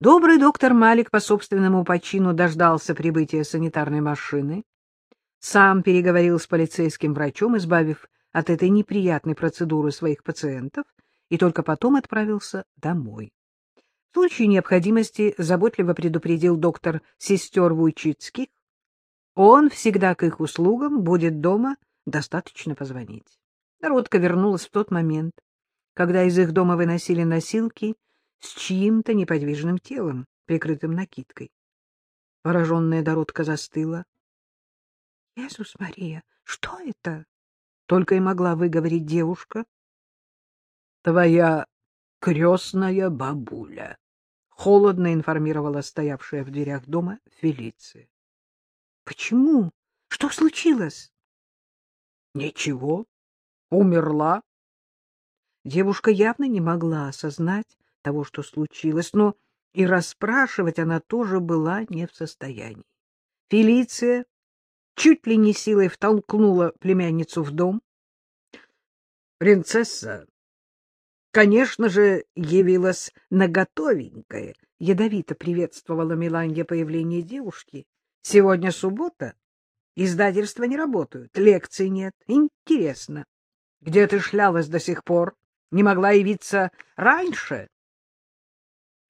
Добрый доктор Малик по собственному почину дождался прибытия санитарной машины, сам переговорил с полицейским врачом, избавив от этой неприятной процедуры своих пациентов, и только потом отправился домой. В случае необходимости заботливо предупредил доктор сестер Вуйчицких. Он всегда к их услугам будет дома, достаточно позвонить. Народка вернулась в тот момент, когда из их дома выносили носилки с чьим-то неподвижным телом, прикрытым накидкой. Пораженная Доротка застыла. — Иисус Мария, что это? — только и могла выговорить девушка. — Твоя крестная бабуля, — холодно информировала стоявшая в дверях дома Фелиция. — Почему? Что случилось? — Ничего. Умерла. Девушка явно не могла осознать того, что случилось, но и расспрашивать она тоже была не в состоянии. Фелиция чуть ли не силой втолкнула племянницу в дом. Принцесса, конечно же, явилась наготовенькая, ядовито приветствовала Миланья появление девушки. Сегодня суббота, издательства не работают, лекций нет. Интересно, где ты шлялась до сих пор? Не могла явиться раньше? —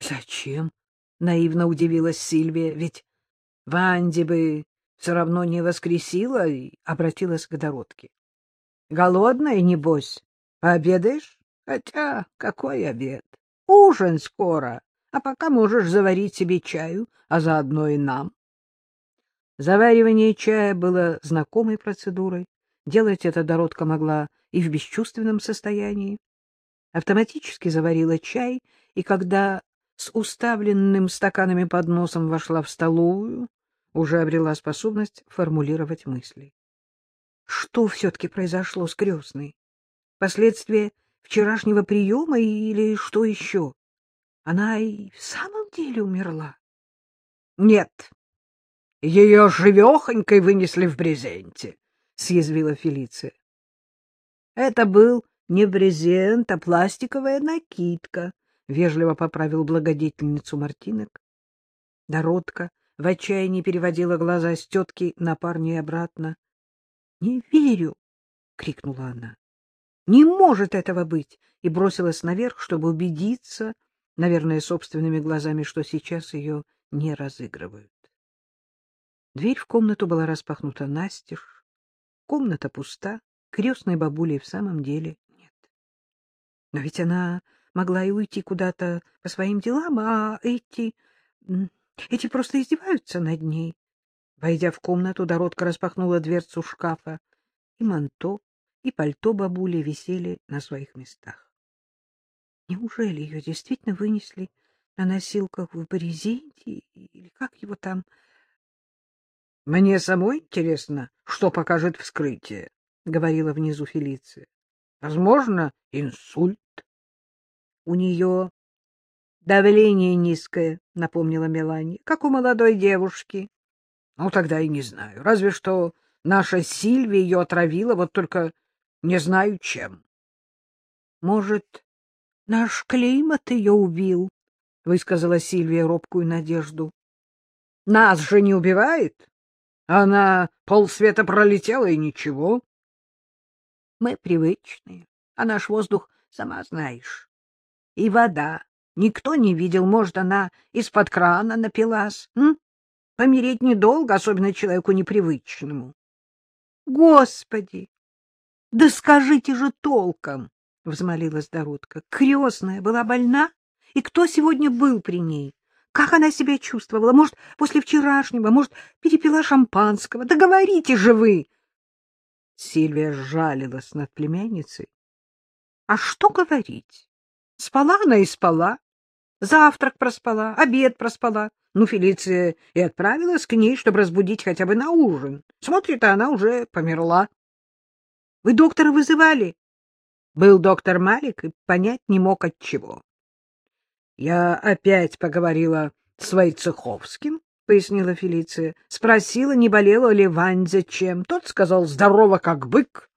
Зачем? — наивно удивилась Сильвия. — Ведь Ванди бы все равно не воскресила и обратилась к Дородке. — Голодная, небось? Пообедаешь? Хотя какой обед? Ужин скоро, а пока можешь заварить себе чаю, а заодно и нам. Заваривание чая было знакомой процедурой. Делать это Дородка могла и в бесчувственном состоянии. Автоматически заварила чай, и когда с уставленным стаканами подносом вошла в столовую, уже обрела способность формулировать мысли. Что все-таки произошло с крестной? Последствия вчерашнего приема или что еще? Она и в самом деле умерла? Нет, ее живехонькой вынесли в брезенте, — съязвила Фелиция. Это был не брезент, а пластиковая накидка, — вежливо поправил благодетельницу Мартинок. Дородка в отчаянии переводила глаза с тетки на парня и обратно. — Не верю! — крикнула она. — Не может этого быть! И бросилась наверх, чтобы убедиться, наверное, собственными глазами, что сейчас ее не разыгрывают. Дверь в комнату была распахнута настежь. Комната пуста, крестной бабули в самом деле нет. Но ведь она могла и уйти куда-то по своим делам, а эти... эти просто издеваются над ней. Войдя в комнату, Доротка распахнула дверцу шкафа, и манто, и пальто бабули висели на своих местах. Неужели ее действительно вынесли на носилках в брезенте, или как его там... — Мне самой интересно, что покажет вскрытие, — говорила внизу Фелиция. — Возможно, инсульт. У нее давление низкое, — напомнила Мелани, — как у молодой девушки. Ну, тогда и не знаю. Разве что наша Сильвия ее отравила, вот только не знаю чем. Может, наш климат ее убил, — высказала Сильвия робкую надежду. Нас же не убивает. Она полсвета пролетела, и ничего. Мы привычные, а наш воздух, сама знаешь. И вода. Никто не видел, может, она из-под крана напилась. М? Помереть недолго, особенно человеку непривычному. Господи! Да скажите же толком, — взмолилась Доротка. Крестная была больна? И кто сегодня был при ней? Как она себя чувствовала? Может, после вчерашнего? Может, перепила шампанского? Да говорите же вы! Сильвия жалилась над племянницей. А что говорить? Спала она и спала. Завтрак проспала, обед проспала. Ну, Фелиция и отправилась к ней, чтобы разбудить хотя бы на ужин. Смотрит, а она уже померла. — Вы доктора вызывали? Был доктор Малик и понять не мог от чего. Я опять поговорила с Войцеховским, — пояснила Фелиция. Спросила, не болела ли Ванзя чем. Тот сказал, здорово, как бык.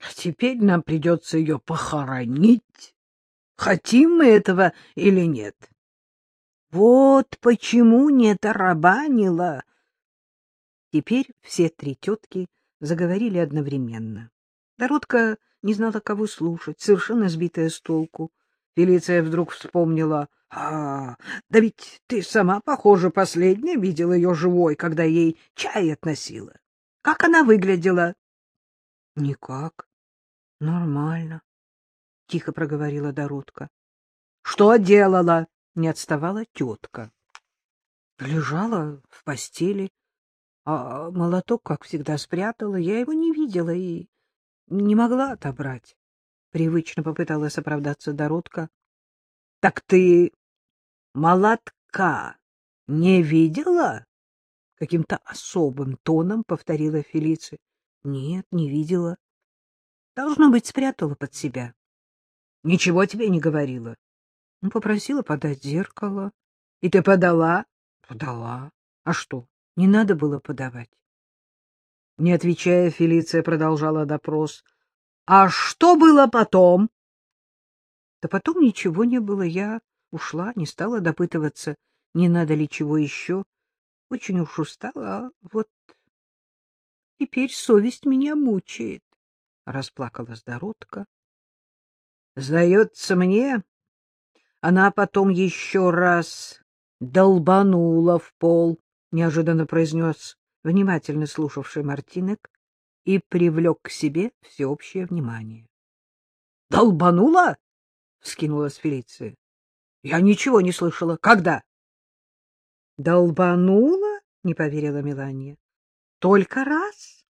А теперь нам придется ее похоронить. Хотим мы этого или нет? Вот почему не тарабанила. Теперь все три тетки заговорили одновременно. Доротка не знала, кого слушать, совершенно сбитая с толку. Фелиция вдруг вспомнила. — А, да ведь ты сама, похоже, последняя видела ее живой, когда ей чай относила. Как она выглядела? — Никак. Нормально, — тихо проговорила Доротка. — Что делала? — не отставала тетка. Лежала в постели, а молоток, как всегда, спрятала. Я его не видела и не могла отобрать. Привычно попыталась оправдаться Доротка. — Так ты молотка не видела? — каким-то особым тоном повторила Фелиция. — Нет, не видела. Должно быть, спрятала под себя. — Ничего тебе не говорила? — Ну, попросила подать зеркало. — И ты подала? — Подала. А что, не надо было подавать? Не отвечая, Фелиция продолжала допрос. — А что было потом? — Да потом ничего не было. Я ушла, не стала допытываться, не надо ли чего еще. Очень уж устала, а вот теперь совесть меня мучает, — расплакалась Доротка. — Сдается мне, она потом еще раз долбанула в пол, — неожиданно произнес внимательно слушавший Мартинек и привлек к себе всеобщее внимание. — Долбанула? — вскинулась Фелиция. — Я ничего не слышала. Когда? — Долбанула? — не поверила Мелания. — Только раз?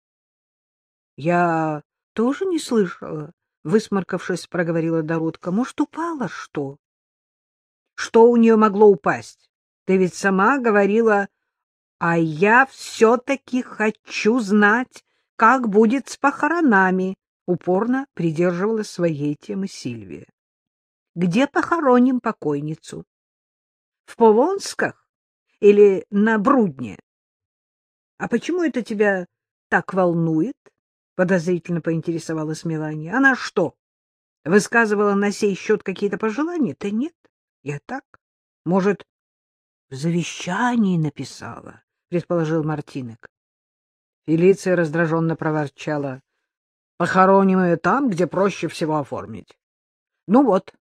— Я тоже не слышала, — высморкавшись, проговорила Доротка. — Может, упала что? — Что у нее могло упасть? Ты ведь сама говорила... А я все-таки хочу знать, как будет с похоронами, — упорно придерживала своей темы Сильвия. — Где похороним покойницу? В Полонсках или на Брудне? — А почему это тебя так волнует? — подозрительно поинтересовалась Мелания. — Она что, высказывала на сей счет какие-то пожелания? — Да нет, я так. Может, в завещании написала? — предположил Мартинек. Фелиция раздраженно проворчала. — Похороним ее там, где проще всего оформить. — Ну вот,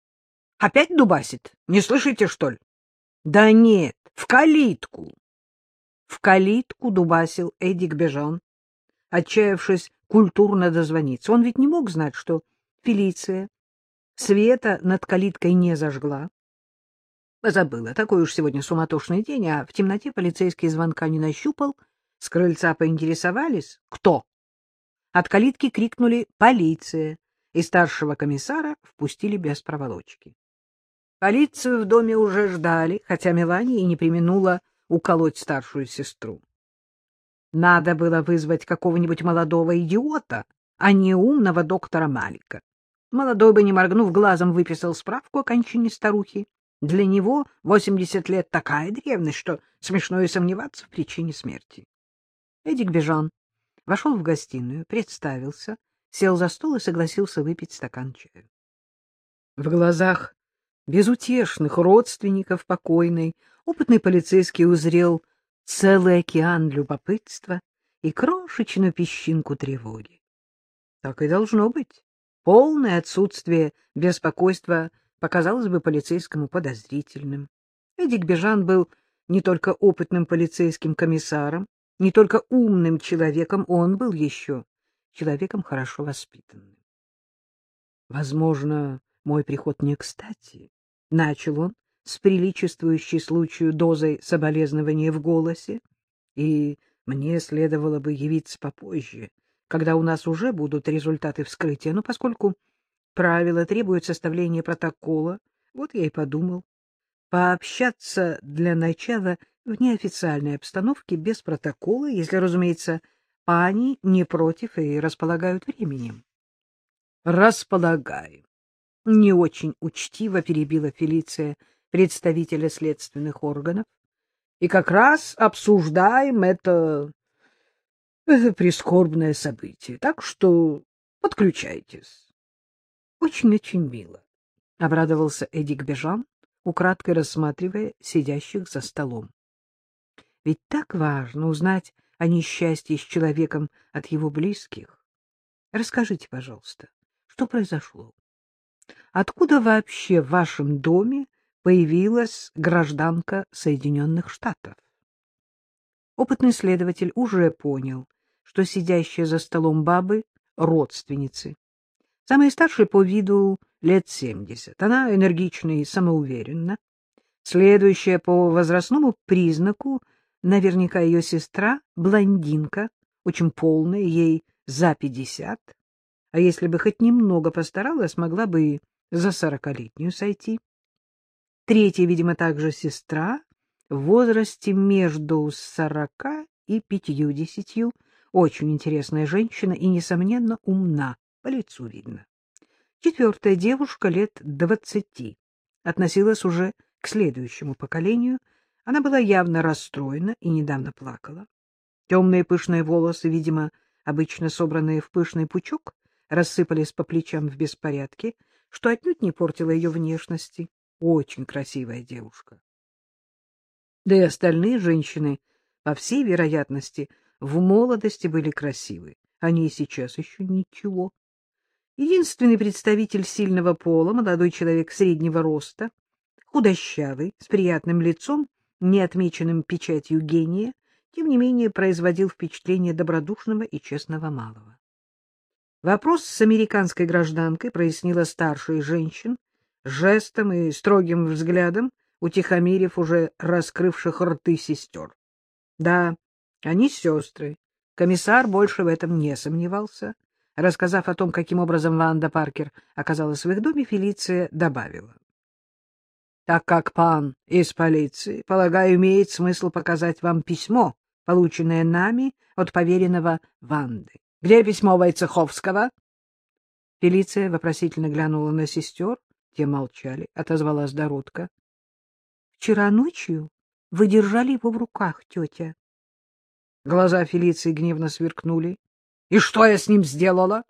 опять дубасит. Не слышите, что ли? — Да нет, в калитку. В калитку дубасил Эдик Бежон, отчаявшись культурно дозвониться. Он ведь не мог знать, что Фелиция света над калиткой не зажгла, Забыла, такой уж сегодня суматошный день, а в темноте полицейский звонка не нащупал. С крыльца поинтересовались, кто. От калитки крикнули «Полиция!» и старшего комиссара впустили без проволочки. Полицию в доме уже ждали, хотя Мелания и не применула уколоть старшую сестру. Надо было вызвать какого-нибудь молодого идиота, а не умного доктора Малика. Молодой бы, не моргнув глазом, выписал справку о кончине старухи. Для него 80 лет такая древность, что смешно и сомневаться в причине смерти. Эдик Бежан вошел в гостиную, представился, сел за стол и согласился выпить стакан чая. В глазах безутешных родственников покойной опытный полицейский узрел целый океан любопытства и крошечную песчинку тревоги. Так и должно быть. Полное отсутствие беспокойства — показалось бы полицейскому подозрительным. Эдик Бежан был не только опытным полицейским комиссаром, не только умным человеком, он был еще человеком хорошо воспитанным. Возможно, мой приход не кстати. Начал он с приличествующей случаю дозой соболезнования в голосе, и мне следовало бы явиться попозже, когда у нас уже будут результаты вскрытия, но поскольку правила требуют составления протокола. Вот я и подумал. Пообщаться для начала в неофициальной обстановке без протокола, если, разумеется, пани не против и располагают временем. Располагаю. Не очень учтиво перебила Фелиция представителя следственных органов. И как раз обсуждаем это, это прискорбное событие. Так что подключайтесь. Очень-очень мило, — обрадовался Эдик Бежан, украдкой рассматривая сидящих за столом. Ведь так важно узнать о несчастье с человеком от его близких. Расскажите, пожалуйста, что произошло? Откуда вообще в вашем доме появилась гражданка Соединенных Штатов? Опытный следователь уже понял, что сидящие за столом бабы — родственницы. Самая старшая по виду лет семьдесят. Она энергична и самоуверенна. Следующая по возрастному признаку наверняка ее сестра — блондинка, очень полная, ей за пятьдесят. А если бы хоть немного постаралась, могла бы и за сорокалетнюю сойти. Третья, видимо, также сестра, в возрасте между сорока и пятьюдесятью, очень интересная женщина и, несомненно, умна, по лицу видно. Четвертая девушка лет двадцати относилась уже к следующему поколению. Она была явно расстроена и недавно плакала. Темные пышные волосы, видимо, обычно собранные в пышный пучок, рассыпались по плечам в беспорядке, что отнюдь не портило ее внешности. Очень красивая девушка. Да и остальные женщины, по всей вероятности, в молодости были красивы. Они и сейчас еще ничего. Единственный представитель сильного пола, молодой человек среднего роста, худощавый, с приятным лицом, не отмеченным печатью гения, тем не менее производил впечатление добродушного и честного малого. Вопрос с американской гражданкой прояснила старшая женщин, жестом и строгим взглядом, утихомирив уже раскрывших рты сестер. Да, они сестры. Комиссар больше в этом не сомневался. Рассказав о том, каким образом Ванда Паркер оказалась в их доме, Фелиция добавила. — Так как пан из полиции, полагаю, имеет смысл показать вам письмо, полученное нами от поверенного Ванды. Где письмо Войцеховского? Фелиция вопросительно глянула на сестер, те молчали, отозвалась Доротка. — Вчера ночью вы держали его в руках, тетя. Глаза Фелиции гневно сверкнули. — И что я с ним сделала?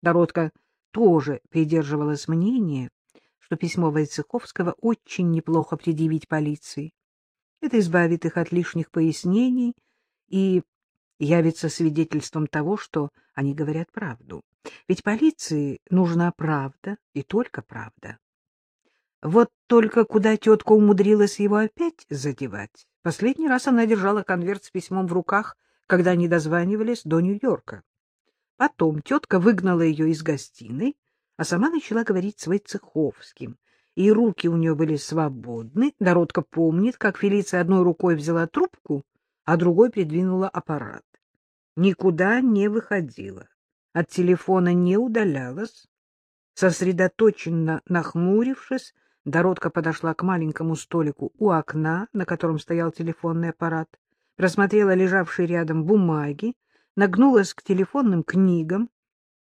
Доротка тоже придерживалась мнения, что письмо Войцеховского очень неплохо предъявить полиции. Это избавит их от лишних пояснений и явится свидетельством того, что они говорят правду. Ведь полиции нужна правда и только правда. Вот только куда тетка умудрилась его опять задевать? Последний раз она держала конверт с письмом в руках, когда они дозванивались до Нью-Йорка. Потом тетка выгнала ее из гостиной, а сама начала говорить с Войцеховским, и руки у нее были свободны. Доротка помнит, как Фелиция одной рукой взяла трубку, а другой придвинула аппарат. Никуда не выходила, от телефона не удалялась. Сосредоточенно нахмурившись, Доротка подошла к маленькому столику у окна, на котором стоял телефонный аппарат, просмотрела лежавшие рядом бумаги, нагнулась к телефонным книгам,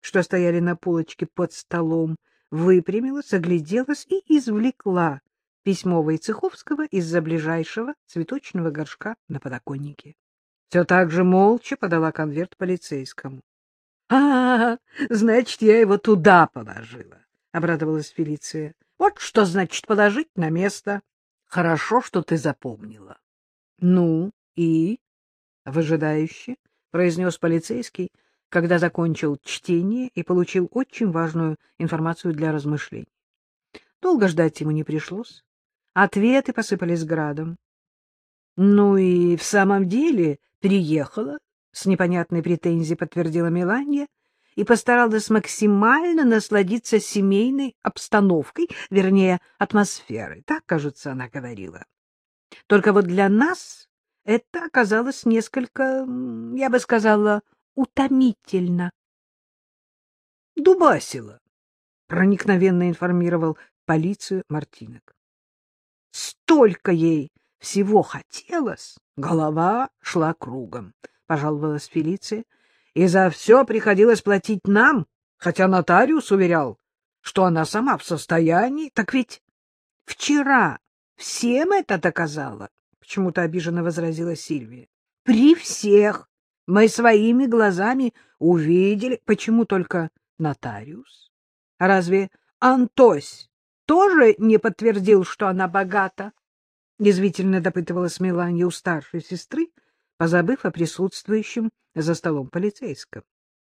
что стояли на полочке под столом, выпрямилась, огляделась и извлекла письмо Войцеховского из-за ближайшего цветочного горшка на подоконнике. Все так же молча подала конверт полицейскому. — А, значит, я его туда положила, — обрадовалась Фелиция. — Вот что значит положить на место. Хорошо, что ты запомнила. — Ну и? — выжидающе произнес полицейский, когда закончил чтение и получил очень важную информацию для размышлений. Долго ждать ему не пришлось. Ответы посыпались градом. — Ну и в самом деле приехала, — с непонятной претензией подтвердила Меланья, и постаралась максимально насладиться семейной обстановкой, вернее, атмосферой. Так, кажется, она говорила. Только вот для нас это оказалось несколько, я бы сказала, утомительно. — Дубасила, — проникновенно информировал полицию Мартинок. Столько ей всего хотелось, голова шла кругом, — пожаловалась Фелиция, — и за все приходилось платить нам, хотя нотариус уверял, что она сама в состоянии. Так ведь вчера всем это доказала, — почему-то обиженно возразила Сильвия. — При всех. Мы своими глазами увидели, почему только нотариус. Разве Антось тоже не подтвердил, что она богата? — язвительно допытывалась Меланья у старшей сестры, позабыв о присутствующем за столом полицейском.